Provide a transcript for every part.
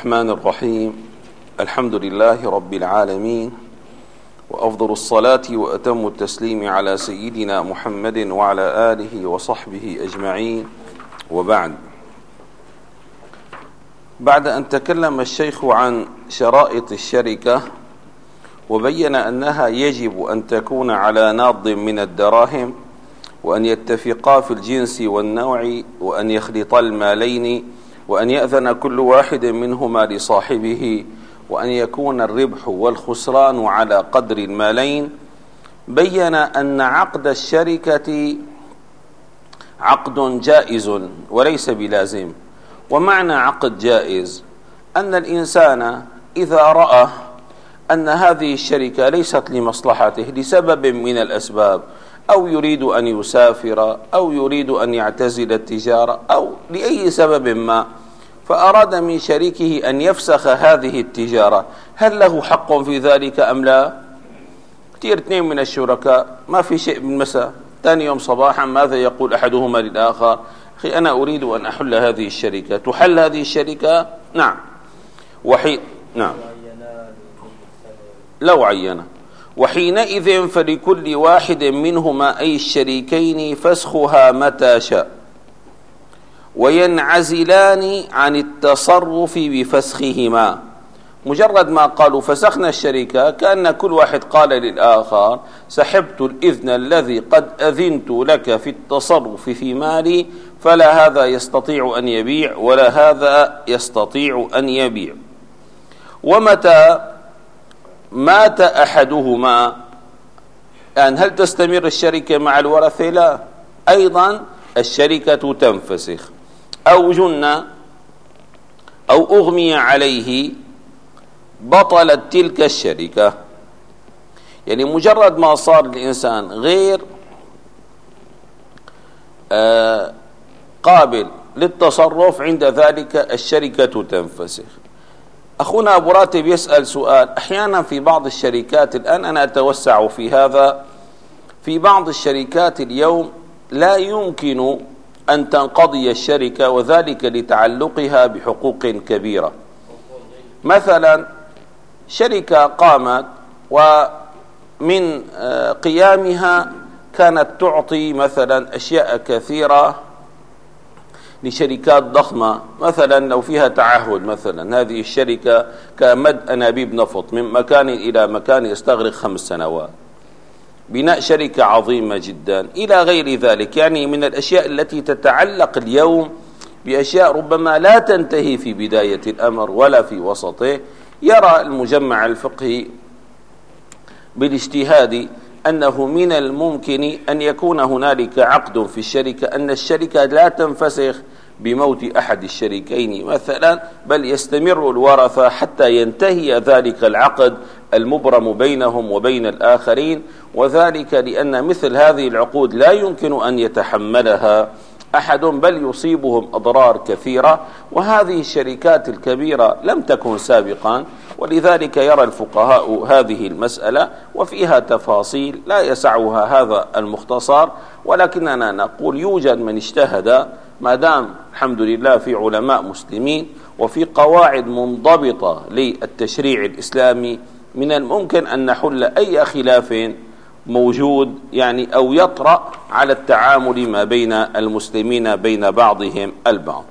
الرحمن الرحيم. الحمد لله رب العالمين وأفضل الصلاة وأتم التسليم على سيدنا محمد وعلى آله وصحبه أجمعين. وبعد. بعد أن تكلم الشيخ عن شرائط الشركة وبين أنها يجب أن تكون على ناض من الدراهم وأن يتفقا في الجنس والنوع وأن يخلطا المالين وأن يأذن كل واحد منهما لصاحبه وأن يكون الربح والخسران على قدر المالين. بين أن عقد الشركة عقد جائز وليس بلازم. ومعنى عقد جائز أن الإنسان إذا رأى أن هذه الشركة ليست لمصلحته لسبب من الأسباب أو يريد أن يسافر أو يريد أن يعتزل التجارة أو لأي سبب ما فأراد من شريكه أن يفسخ هذه التجارة. هل له حق في ذلك أم لا؟ كثير اثنين من الشركاء ما في شيء بالمساء ثاني يوم صباحا ماذا يقول أحدهما للآخر؟ أخي أنا أريد أن أحل هذه الشركة. تحل هذه الشركة؟ نعم. وحين نعم. لو عينه. وحينئذ فلكل واحد منهما أي الشريكين فسخها متى شاء. وينعزلان عن التصرف بفسخهما. مجرد ما قالوا فسخنا الشركة كأن كل واحد قال للآخر سحبت الإذن الذي قد أذنت لك في التصرف في مالي فلا هذا يستطيع أن يبيع ولا هذا يستطيع أن يبيع. ومتى مات أحدهما. يعني هل تستمر الشركة مع الورثة؟ لا. أيضا الشركة تنفسخ. أو جن أو أغمي عليه بطلت تلك الشركة. يعني مجرد ما صار الإنسان غير آه قابل للتصرف عند ذلك الشركة تنفسخ. أخونا أبو راتب يسأل سؤال. أحيانا في بعض الشركات الآن أنا أتوسع في هذا في بعض الشركات اليوم لا يمكن أن تنقضي الشركة وذلك لتعلقها بحقوق كبيرة. مثلا شركة قامت ومن آه، قيامها كانت تعطي مثلا أشياء كثيرة لشركات ضخمة. مثلا لو فيها تعهد مثلا. هذه الشركة كمد أنابيب نفط من مكان إلى مكان يستغرق خمس سنوات. بناء شركة عظيمة جدا. إلى غير ذلك. يعني من الأشياء التي تتعلق اليوم بأشياء ربما لا تنتهي في بداية الأمر ولا في وسطه يرى المجمع الفقهي بالاجتهاد أنه من الممكن أن يكون هنالك عقد في الشركة أن الشركة لا تنفسخ بموت أحد الشريكين مثلا بل يستمر الورثة حتى ينتهي ذلك العقد المبرم بينهم وبين الآخرين وذلك لأن مثل هذه العقود لا يمكن أن يتحملها أحد بل يصيبهم أضرار كثيرة وهذه الشركات الكبيرة لم تكن سابقا. ولذلك يرى الفقهاء هذه المسألة وفيها تفاصيل لا يسعها هذا المختصر ولكننا نقول يوجد من اجتهد ما دام الحمد لله في علماء مسلمين وفي قواعد منضبطة للتشريع الإسلامي من الممكن أن نحل أي خلاف موجود يعني أو يطرأ على التعامل ما بين المسلمين بين بعضهم البعض.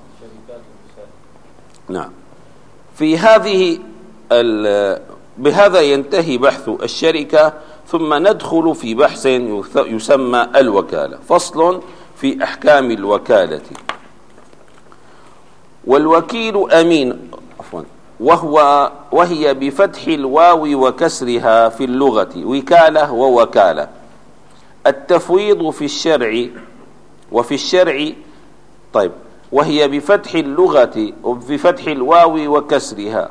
نعم. في هذه بهذا ينتهي بحث الشركة ثم ندخل في بحث يسمى الوكالة. فصل في أحكام الوكالة. والوكيل أمين عفوا وهو وهي بفتح الواو وكسرها في اللغة وكالة ووكالة. التفويض في الشرع وفي الشرع طيب وهي بفتح اللغة وبفتح الواو وكسرها.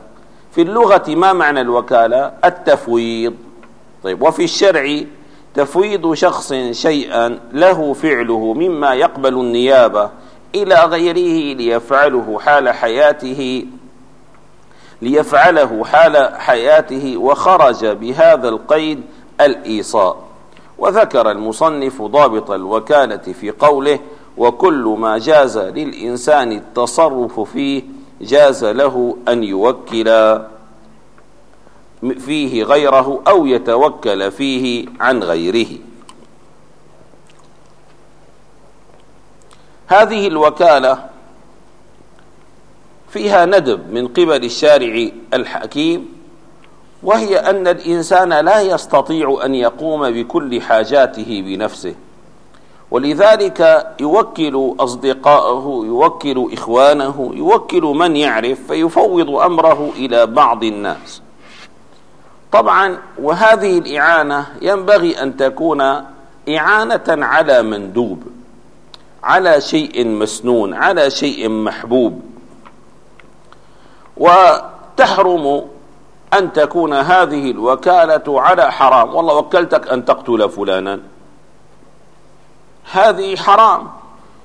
في اللغة ما معنى الوكالة؟ التفويض. طيب وفي الشرع تفويض شخص شيئا له فعله مما يقبل النيابة إلى غيره ليفعله حال حياته ليفعله حال حياته وخرج بهذا القيد الإيصاء. وذكر المصنف ضابط الوكالة في قوله وكل ما جاز للإنسان التصرف فيه جاز له أن يوكل فيه غيره أو يتوكل فيه عن غيره. هذه الوكالة فيها ندب من قبل الشارع الحكيم وهي أن الإنسان لا يستطيع أن يقوم بكل حاجاته بنفسه. ولذلك يوكل أصدقاءه يوكل إخوانه يوكل من يعرف فيفوض أمره إلى بعض الناس. طبعا وهذه الإعانة ينبغي أن تكون إعانة على مندوب على شيء مسنون على شيء محبوب. وتحرم أن تكون هذه الوكالة على حرام. والله وكلتك أن تقتل فلانا. هذه حرام.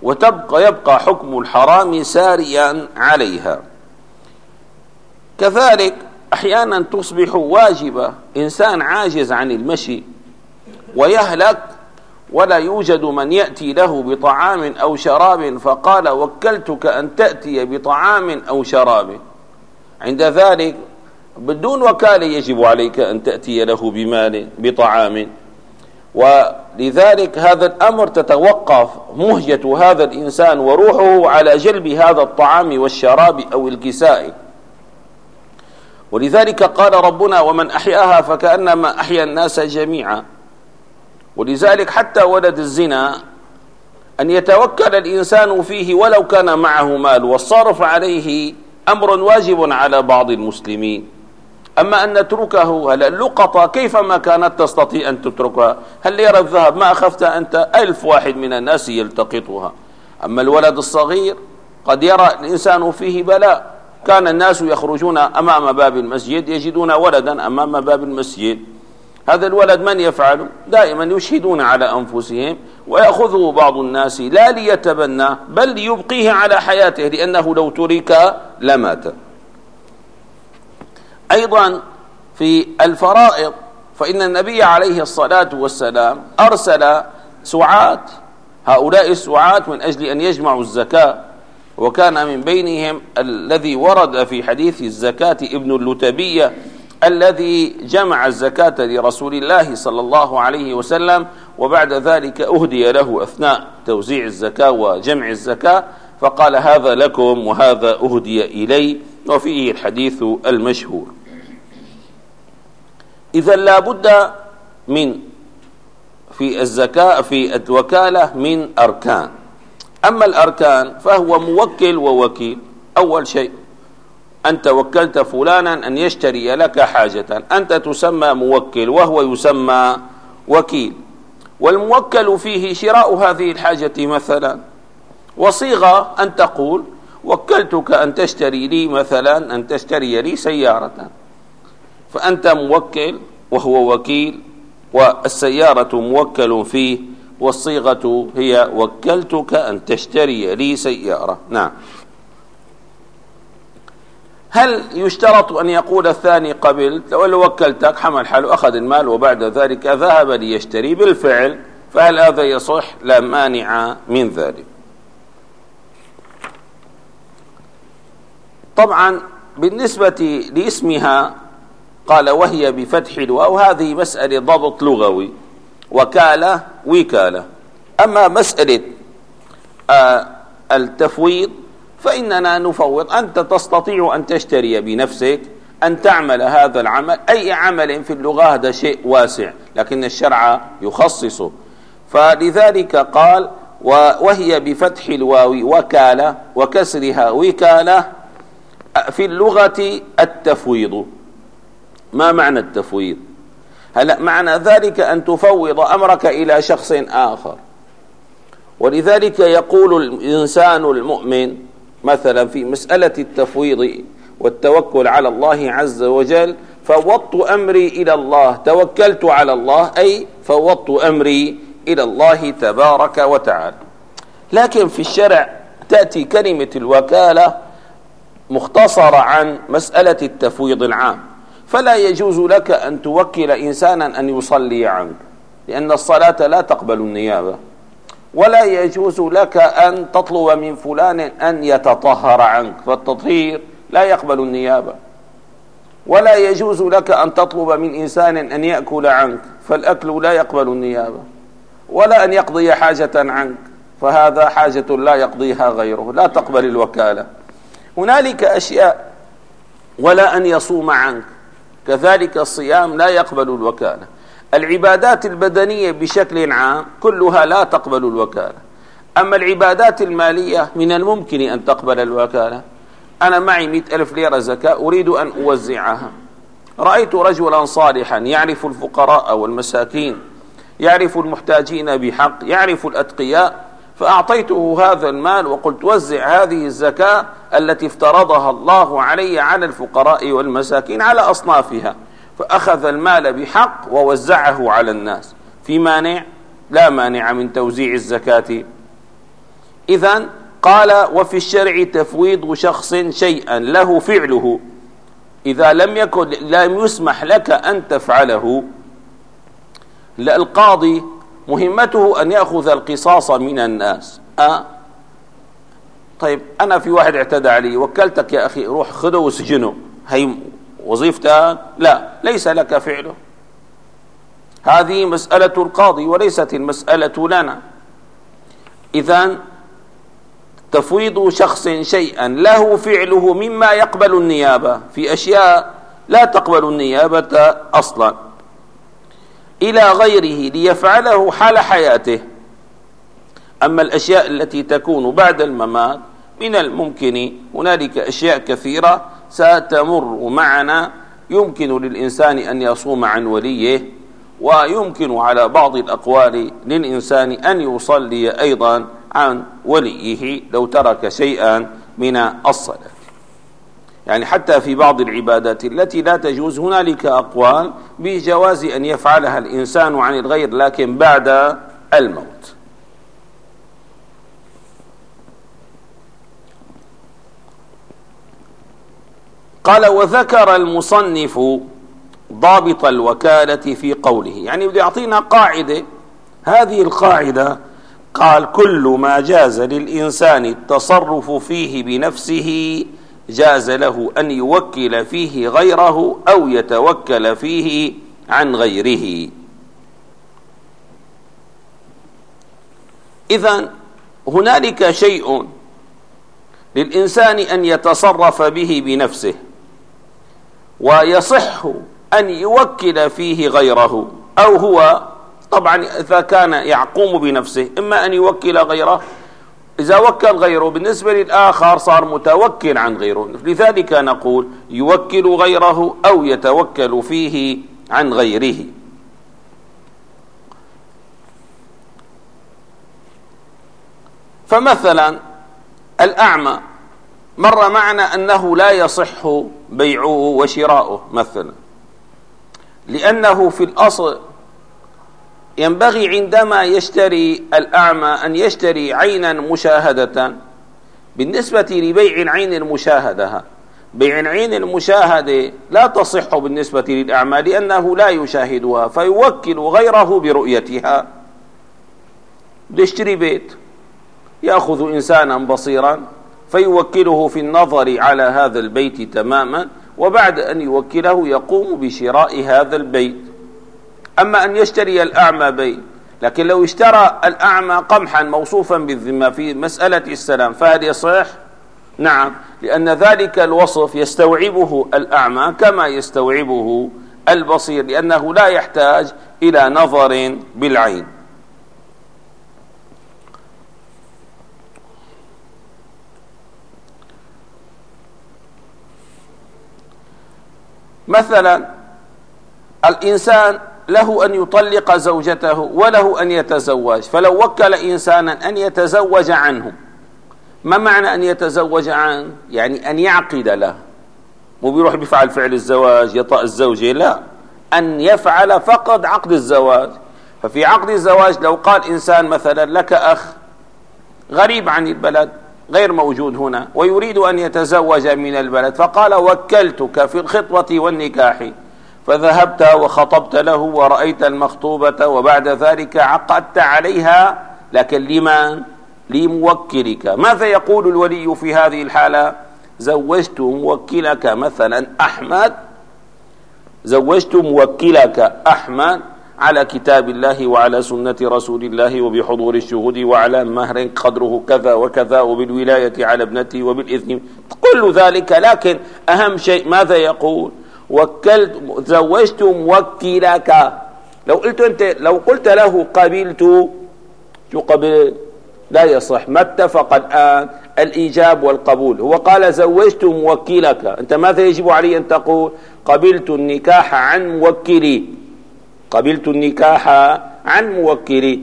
وتبقى يبقى حكم الحرام ساريا عليها. كذلك أحيانا تصبح واجبة إنسان عاجز عن المشي ويهلك ولا يوجد من يأتي له بطعام أو شراب فقال وكلتك أن تأتي بطعام أو شراب. عند ذلك بدون وكالة يجب عليك أن تأتي له بمال بطعام. ولذلك هذا الأمر تتوقف مهجة هذا الإنسان وروحه على جلب هذا الطعام والشراب أو الكساء. ولذلك قال ربنا ومن أحياها فكأنما أحيا الناس جميعا. ولذلك حتى ولد الزنا أن يتوكل الإنسان فيه ولو كان معه مال والصرف عليه أمر واجب على بعض المسلمين. أما أن نتركه هل اللقطة كيفما كانت تستطيع أن تتركها؟ هل يرى الذهب؟ ما أخفت أنت؟ ألف واحد من الناس يلتقطها. أما الولد الصغير قد يرى الإنسان فيه بلاء. كان الناس يخرجون أمام باب المسجد يجدون ولدا أمام باب المسجد. هذا الولد من يفعل؟ دائما يشهدون على أنفسهم ويأخذه بعض الناس لا ليتبنى بل ليبقيه على حياته لأنه لو ترك لمات. أيضا في الفرائض فإن النبي عليه الصلاة والسلام أرسل سعاة هؤلاء السعاة من أجل أن يجمعوا الزكاة وكان من بينهم الذي ورد في حديث الزكاة ابن اللتبية الذي جمع الزكاة لرسول الله صلى الله عليه وسلم وبعد ذلك أهدي له أثناء توزيع الزكاة وجمع الزكاة فقال هذا لكم وهذا أهدي إلي. وفيه الحديث المشهور. إذا لا بد من في الزكاة في الوكالة من أركان. أما الأركان فهو موكل ووكيل. أول شيء أنت وكلت فلانا أن يشتري لك حاجة. أنت تسمى موكل وهو يسمى وكيل. والموكل فيه شراء هذه الحاجة مثلا. وصيغة أن تقول وكلتك أن تشتري لي مثلا أن تشتري لي سيارة. فأنت موكل وهو وكيل والسيارة موكل فيه والصيغة هي وكلتك أن تشتري لي سيارة. نعم. هل يشترط أن يقول الثاني قبلت؟ لو وكلتك حمل حاله أخذ المال وبعد ذلك ذهب ليشتري بالفعل فهل هذا يصح؟ لا مانع من ذلك. طبعا بالنسبة لاسمها قال وهي بفتح الواو هذه مسألة ضبط لغوي وكالة وكالة. أما مسألة آه التفويض فإننا نفوض. أنت تستطيع أن تشتري بنفسك أن تعمل هذا العمل. أي عمل في اللغة هذا شيء واسع لكن الشرع يخصصه. فلذلك قال وهي بفتح الواو وكالة وكسرها وكالة في اللغة التفويض. ما معنى التفويض؟ هلا معنى ذلك أن تفوض أمرك إلى شخص آخر؟ ولذلك يقول الإنسان المؤمن مثلا في مسألة التفويض والتوكل على الله عز وجل فوضت أمري إلى الله توكلت على الله أي فوضت أمري إلى الله تبارك وتعالى. لكن في الشرع تأتي كلمة الوكالة مختصرة عن مسألة التفويض العام. فلا يجوز لك أن توكل إنسانا أن يصلي عنك لأن الصلاة لا تقبل النيابة. ولا يجوز لك أن تطلب من فلان أن يتطهر عنك فالتطهير لا يقبل النيابة. ولا يجوز لك أن تطلب من إنسان أن يأكل عنك فالأكل لا يقبل النيابة. ولا أن يقضي حاجة عنك فهذا حاجة لا يقضيها غيره لا تقبل الوكالة. هنالك أشياء ولا أن يصوم عنك. كذلك الصيام لا يقبل الوكالة. العبادات البدنية بشكل عام كلها لا تقبل الوكالة. أما العبادات المالية من الممكن أن تقبل الوكالة. أنا معي مئة ألف ليرة زكاة أريد أن أوزعها. رأيت رجلا صالحا يعرف الفقراء والمساكين يعرف المحتاجين بحق يعرف الأتقياء. فأعطيته هذا المال وقلت وزع هذه الزكاة التي افترضها الله علي على الفقراء والمساكين على أصنافها. فأخذ المال بحق ووزعه على الناس. في مانع؟ لا مانع من توزيع الزكاة. إذا قال وفي الشرع تفويض شخص شيئا له فعله. إذا لم يكن لم يسمح لك أن تفعله القاضي مهمته أن يأخذ القصاص من الناس. أه؟ طيب أنا في واحد اعتدى علي وكلتك يا أخي روح خذه وسجنه. هي وظيفتك لا ليس لك فعله. هذه مسألة القاضي وليست المسألة لنا. إذا تفويض شخص شيئا له فعله مما يقبل النيابة. في أشياء لا تقبل النيابة أصلا. إلى غيره ليفعله حال حياته. أما الأشياء التي تكون بعد الممات من الممكن هنالك أشياء كثيرة ستمر معنا. يمكن للإنسان أن يصوم عن وليه ويمكن على بعض الأقوال للإنسان أن يصلي أيضا عن وليه لو ترك شيئا من الصلاة. يعني حتى في بعض العبادات التي لا تجوز هنالك أقوال بجواز أن يفعلها الإنسان عن الغير لكن بعد الموت. قال وذكر المصنف ضابط الوكالة في قوله. يعني بده يعطينا قاعدة. هذه القاعدة قال كل ما جاز للإنسان التصرف فيه بنفسه جاز له أن يوكل فيه غيره أو يتوكل فيه عن غيره. إذا هنالك شيء للإنسان أن يتصرف به بنفسه ويصح أن يوكل فيه غيره أو هو طبعا إذا كان يعقوم بنفسه إما أن يوكل غيره إذا وكل غيره بالنسبة للآخر صار متوكل عن غيره. لذلك نقول يوكل غيره أو يتوكل فيه عن غيره. فمثلا الأعمى مر معنا أنه لا يصح بيعه وشراؤه مثلا. لأنه في الأصل ينبغي عندما يشتري الأعمى أن يشتري عينا مشاهدة. بالنسبة لبيع العين المشاهدة بيع العين المشاهدة لا تصح بالنسبة للأعمى لأنه لا يشاهدها فيوكل غيره برؤيتها. يشتري بيت يأخذ إنسانا بصيرا فيوكله في النظر على هذا البيت تماما وبعد أن يوكله يقوم بشراء هذا البيت. أما أن يشتري الأعمى بيت لكن لو اشترى الأعمى قمحا موصوفا بالذمة في مسألة السلام فهل يصح؟ نعم لأن ذلك الوصف يستوعبه الأعمى كما يستوعبه البصير لأنه لا يحتاج إلى نظر بالعين مثلا الإنسان له أن يطلق زوجته وله أن يتزوج. فلو وكل إنسانا أن يتزوج عنه ما معنى أن يتزوج عنه يعني أن يعقد له. مو بيروح بيفعل فعل الزواج يطأ الزوجة لا. أن يفعل فقط عقد الزواج. ففي عقد الزواج لو قال إنسان مثلا لك أخ غريب عن البلد غير موجود هنا ويريد أن يتزوج من البلد فقال وكلتك في الخطبة والنكاح. فذهبت وخطبت له ورأيت المخطوبة وبعد ذلك عقدت عليها لكن لمن لموكلك. ماذا يقول الولي في هذه الحالة؟ زوجت موكلك مثلا أحمد. زوجت موكلك أحمد على كتاب الله وعلى سنة رسول الله وبحضور الشهود وعلى مهر قدره كذا وكذا وبالولاية على ابنتي وبالإذن. كل ذلك لكن أهم شيء ماذا يقول؟ وكلت زوجت موكلك. لو قلت أنت لو قلت له قبلت شو قبل؟ لا يصح. ما اتفق الآن الإيجاب والقبول. هو قال زوجت موكلك. أنت ماذا يجب علي أن تقول؟ قبلت النكاح عن موكلي. قبلت النكاح عن موكلي.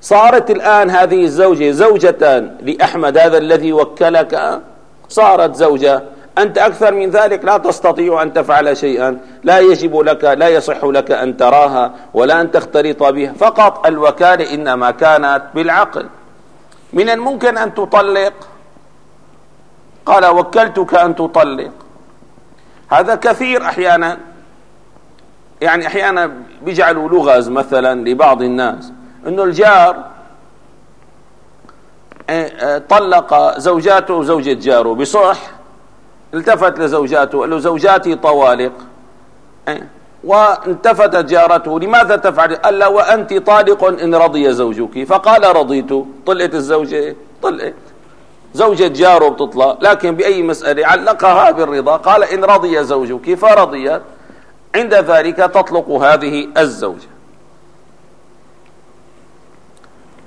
صارت الآن هذه الزوجة زوجة لأحمد هذا الذي وكلك؟ صارت زوجة. أنت أكثر من ذلك لا تستطيع أن تفعل شيئا. لا يجب لك لا يصح لك أن تراها ولا أن تختلط بها. فقط الوكالة إنما كانت بالعقل. من الممكن أن تطلق. قال وكلتك أن تطلق. هذا كثير أحيانا. يعني أحيانا بيجعلوا لغز مثلا لبعض الناس. أنه الجار آه، آه، طلق زوجاته وزوجة جاره بصح. التفت لزوجاته قال له زوجاتي طوالق. إيه. وانتفتت جارته لماذا تفعل؟ له وأنت طالق إن رضي زوجك. فقال رضيت. طلقت الزوجة طلقت زوجة جاره بتطلق لكن بأي مسألة؟ علقها بالرضا. قال إن رضي زوجك فرضيت عند ذلك تطلق هذه الزوجة.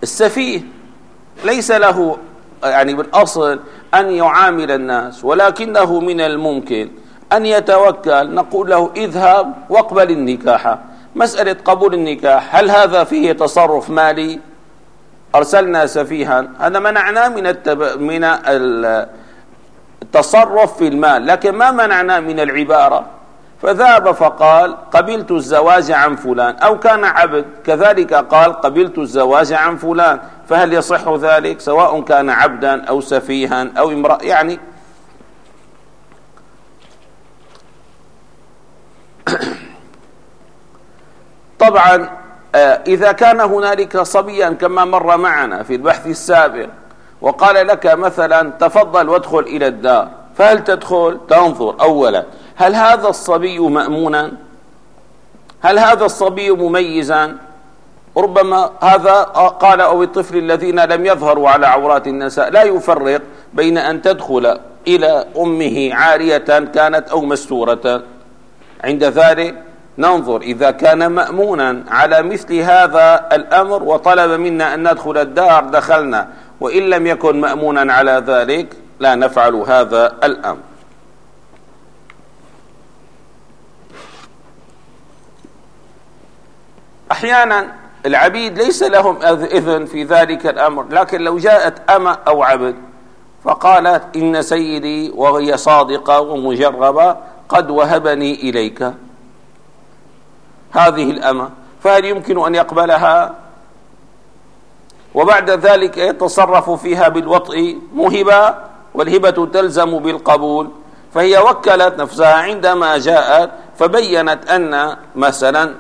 السفيه ليس له يعني بالأصل أن يعامل الناس ولكنه من الممكن أن يتوكل. نقول له اذهب واقبل النكاح. مسألة قبول النكاح هل هذا فيه تصرف مالي؟ أرسلنا سفيها. هذا منعناه من التب... من التصرف في المال لكن ما منعناه من العبارة. فذهب فقال قبلت الزواج عن فلان. أو كان عبد كذلك قال قبلت الزواج عن فلان. فهل يصح ذلك؟ سواء كان عبدا أو سفيها أو امرأة يعني طبعا آه، إذا كان هنالك صبيا كما مر معنا في البحث السابق وقال لك مثلا تفضل وادخل إلى الدار فهل تدخل؟ تنظر أولا هل هذا الصبي مأمونا؟ هل هذا الصبي مميزا؟ ربما هذا قال أو الطفل الذين لم يظهروا على عورات النساء لا يفرق بين أن تدخل إلى أمه عارية كانت أو مستورة. عند ذلك ننظر إذا كان مأمونا على مثل هذا الأمر وطلب منا أن ندخل الدار دخلنا وإن لم يكن مأمونا على ذلك لا نفعل هذا الأمر. أحيانا العبيد ليس لهم إذن في ذلك الأمر لكن لو جاءت أمة أو عبد فقالت إن سيدي وهي صادقة ومجربة قد وهبني إليك. هذه الأمة. فهل يمكن أن يقبلها؟ وبعد ذلك يتصرف فيها بالوطء مهبة والهبة تلزم بالقبول. فهي وكلت نفسها عندما جاءت فبينت أن مثلا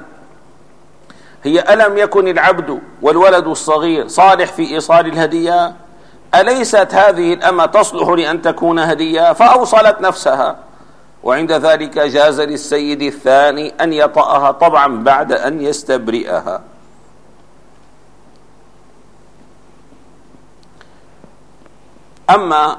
هي ألم يكن العبد والولد الصغير صالح في إيصال الهدية؟ أليست هذه الأمة تصلح لأن تكون هدية؟ فأوصلت نفسها. وعند ذلك جاز للسيد الثاني أن يطأها طبعا بعد أن يستبرئها. أما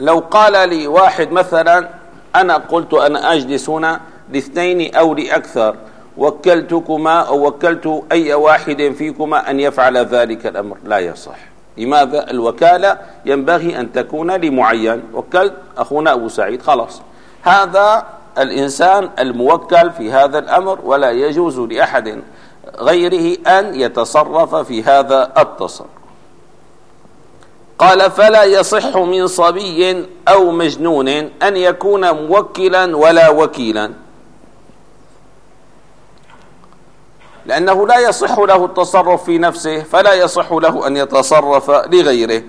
لو قال لي واحد مثلا أنا قلت أنا أجلس هنا لاثنين أو لأكثر وكلتكما أو وكلت أي واحد فيكما أن يفعل ذلك الأمر. لا يصح. لماذا؟ الوكالة ينبغي أن تكون لمعين. وكلت أخونا أبو سعيد. خلاص. هذا الإنسان الموكل في هذا الأمر ولا يجوز لأحد غيره أن يتصرف في هذا التصرف. قال فلا يصح من صبي أو مجنون أن يكون موكلا ولا وكيلا. لأنه لا يصح له التصرف في نفسه فلا يصح له أن يتصرف لغيره.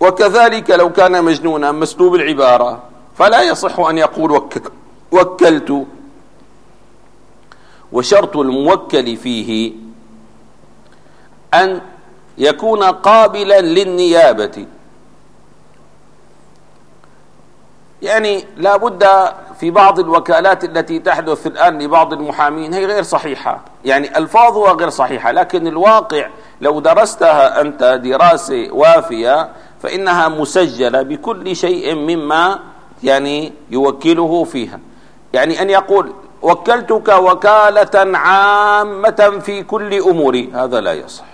وكذلك لو كان مجنونا مسلوب العبارة فلا يصح أن يقول وكلت. وشرط الموكل فيه أن يكون قابلا للنيابة. يعني لا بد في بعض الوكالات التي تحدث الآن لبعض المحامين هي غير صحيحة. يعني ألفاظها غير صحيحة لكن الواقع لو درستها أنت دراسة وافية فإنها مسجلة بكل شيء مما يعني يوكله فيها. يعني أن يقول وكلتك وكالة عامة في كل أموري هذا لا يصح.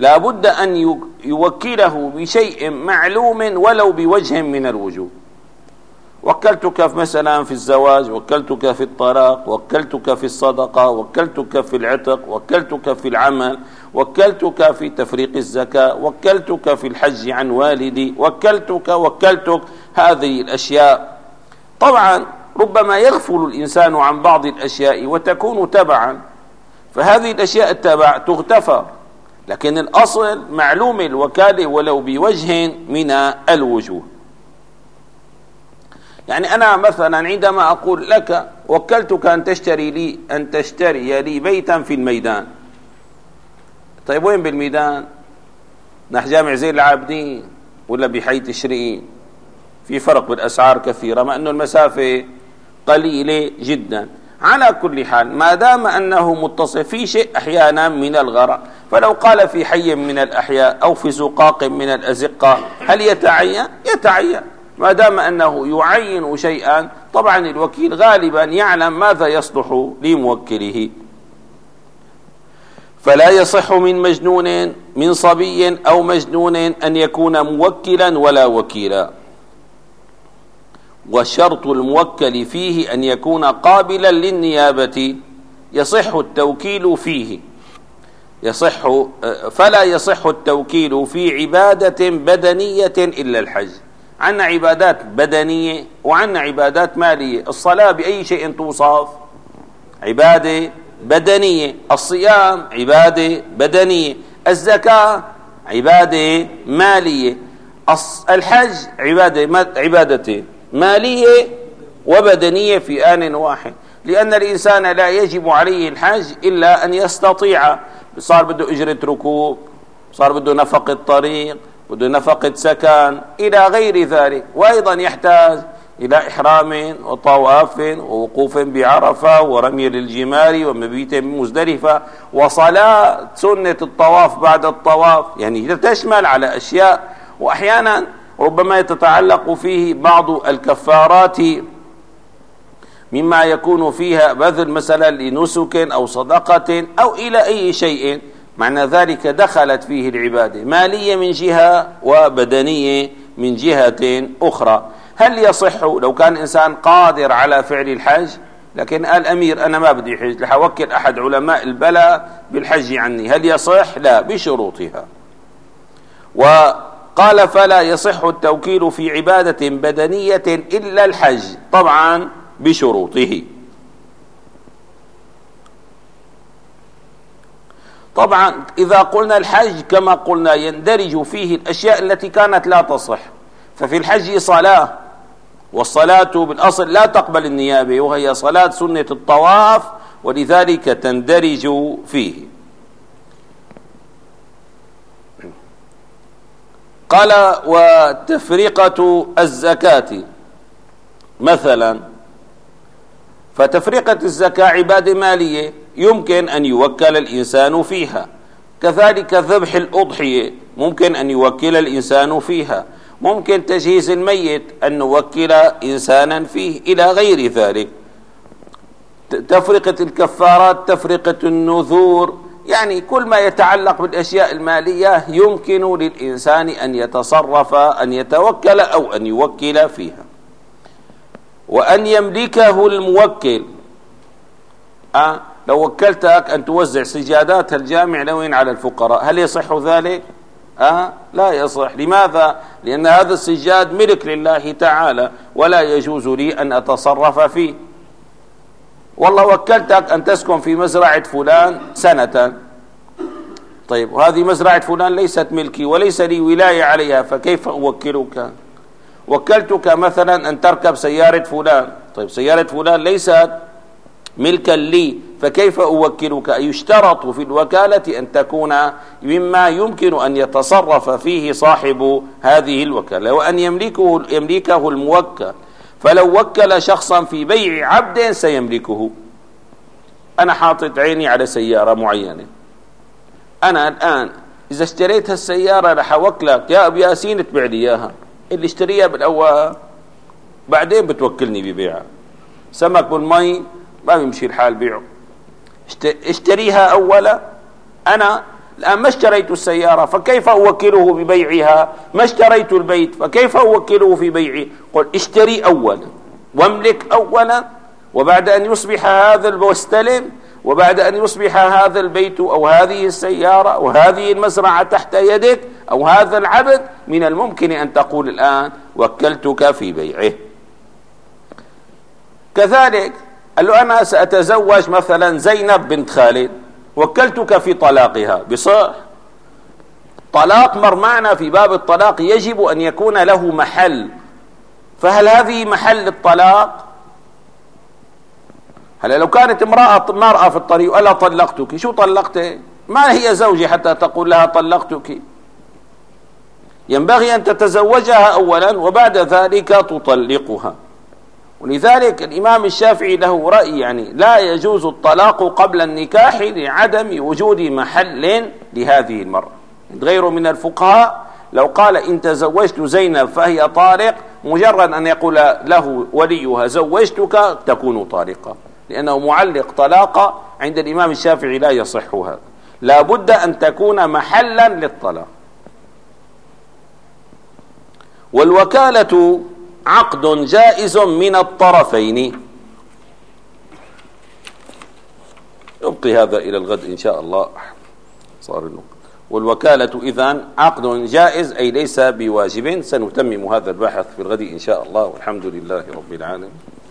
لا بد أن يوكله بشيء معلوم ولو بوجه من الوجوه. وكلتك مثلا في الزواج وكلتك في الطلاق وكلتك في الصدقة وكلتك في العتق وكلتك في العمل وكلتك في تفريق الزكاة وكلتك في الحج عن والدي وكلتك وكلتك. هذه الأشياء. طبعا ربما يغفل الإنسان عن بعض الأشياء وتكون تبعا. فهذه الأشياء التبع تغتفر. لكن الأصل معلوم الوكالة ولو بوجه من الوجوه. يعني أنا مثلا عندما أقول لك وكلتك أن تشتري لي أن تشتري لي بيتا في الميدان. طيب وين بالميدان؟ نحن جامع زين العابدين ولا بحي تشرين في فرق بالأسعار كثيرة مع أنه المسافة قليلة جدا. على كل حال ما دام أنه متصف في شيء أحيانا من الغرق. فلو قال في حي من الأحياء أو في زقاق من الأزقة هل يتعين؟ يتعين. ما دام أنه يعين شيئا طبعا الوكيل غالبا يعلم ماذا يصلح لموكله. فلا يصح من مجنون من صبي أو مجنون أن يكون موكلا ولا وكيلا. وشرط الموكل فيه أن يكون قابلا للنيابة يصح التوكيل فيه. يصح فلا يصح التوكيل في عبادة بدنية إلا الحج. عندنا عبادات بدنية وعندنا عبادات مالية. الصلاة بأي شيء توصف؟ عبادة بدنية. الصيام عبادة بدنية. الزكاة عبادة مالية. الحج عبادة عبادتين. مالية وبدنية في آن واحد. لأن الإنسان لا يجب عليه الحج إلا أن يستطيع. صار بده إجرة ركوب صار بده نفق الطريق بده نفقة سكن إلى غير ذلك. وأيضا يحتاج إلى إحرام وطواف ووقوف بعرفة ورمي للجمار ومبيت بمزدلفة وصلاة سنة الطواف بعد الطواف. يعني تشمل على أشياء. وأحيانا ربما تتعلق فيه بعض الكفارات مما يكون فيها بذل مثلا لنسك أو صدقة أو إلى أي شيء. معنى ذلك دخلت فيه العبادة مالية من جهة وبدنية من جهة أخرى. هل يصح لو كان إنسان قادر على فعل الحج لكن قال أمير أنا ما بدي حج رح أوكل أحد علماء البلاء بالحج عني. هل يصح؟ لا بشروطها. وقال فلا يصح التوكيل في عبادة بدنية إلا الحج طبعا بشروطه. طبعا إذا قلنا الحج كما قلنا يندرج فيه الأشياء التي كانت لا تصح ففي الحج صلاة والصلاة بالأصل لا تقبل النيابة وهي صلاة سنة الطواف ولذلك تندرج فيه. قال وتفرقة الزكاة. مثلا فتفرقة الزكاة عبادة مالية يمكن أن يوكل الإنسان فيها. كذلك ذبح الأضحية ممكن أن يوكل الإنسان فيها. ممكن تجهيز الميت أن نوكل إنسانا فيه إلى غير ذلك. تفرقة الكفارات تفرقة النذور يعني كل ما يتعلق بالأشياء المالية يمكن للإنسان أن يتصرف أن يتوكل أو أن يوكل فيها وأن يملكه الموكل أه لو وكلتك أن توزع سجادات الجامع لوين على الفقراء هل يصح ذلك؟ أه؟ لا يصح لماذا؟ لأن هذا السجاد ملك لله تعالى ولا يجوز لي أن أتصرف فيه والله وكلتك أن تسكن في مزرعة فلان سنة. طيب وهذه مزرعة فلان ليست ملكي وليس لي ولاية عليها فكيف أوكلك؟ وكلتك مثلا أن تركب سيارة فلان. طيب سيارة فلان ليست ملكا لي فكيف أوكلك؟ يشترط في الوكالة أن تكون مما يمكن أن يتصرف فيه صاحب هذه الوكالة وأن يملكه, يملكه الموكل. فلو وكل شخصا في بيع عبد سيملكه. أنا حاطط عيني على سيارة معينة. أنا الآن إذا اشتريت هالسيارة رح أوكلك. يا أبو ياسين تبيع لي إياها. اللي اشتريها بالأول بعدين بتوكلني ببيعها. سمك بالمي ما بيمشي الحال بيعه. اشتريها أولا. أنا الآن ما اشتريت السيارة؟ فكيف أوكله ببيعها؟ ما اشتريت البيت؟ فكيف أوكله في بيعه قل اشتري أولا واملك أولا وبعد أن يصبح هذا واستلم وبعد أن يصبح هذا البيت أو هذه السيارة أو هذه المزرعة تحت يدك أو هذا العبد من الممكن أن تقول الآن وكلتك في بيعه. كذلك قال له أنا سأتزوج مثلا زينب بنت خالد. وكلتك في طلاقها. بصح طلاق مر في باب الطلاق يجب أن يكون له محل. فهل هذه محل الطلاق؟ هلا لو كانت امرأة مرأة في الطريق ألا طلقتك؟ شو طلقت؟ ما هي زوجي حتى تقول لها طلقتك؟ ينبغي أن تتزوجها أولا وبعد ذلك تطلقها. ولذلك الإمام الشافعي له رأي يعني لا يجوز الطلاق قبل النكاح لعدم وجود محل لهذه المرأة. غير من الفقهاء لو قال إن تزوجت زينب فهي طارق مجرد أن يقول له وليها زوجتك تكون طارقة. لأنه معلق طلاق عند الإمام الشافعي لا يصح هذا. لا بد أن تكون محلا للطلاق. والوكالة عقد جائز من الطرفين. ابقي هذا إلى الغد إن شاء الله. صار والوكالة إذن عقد جائز أي ليس بواجب. سنتمم هذا البحث في الغد إن شاء الله. والحمد لله رب العالمين.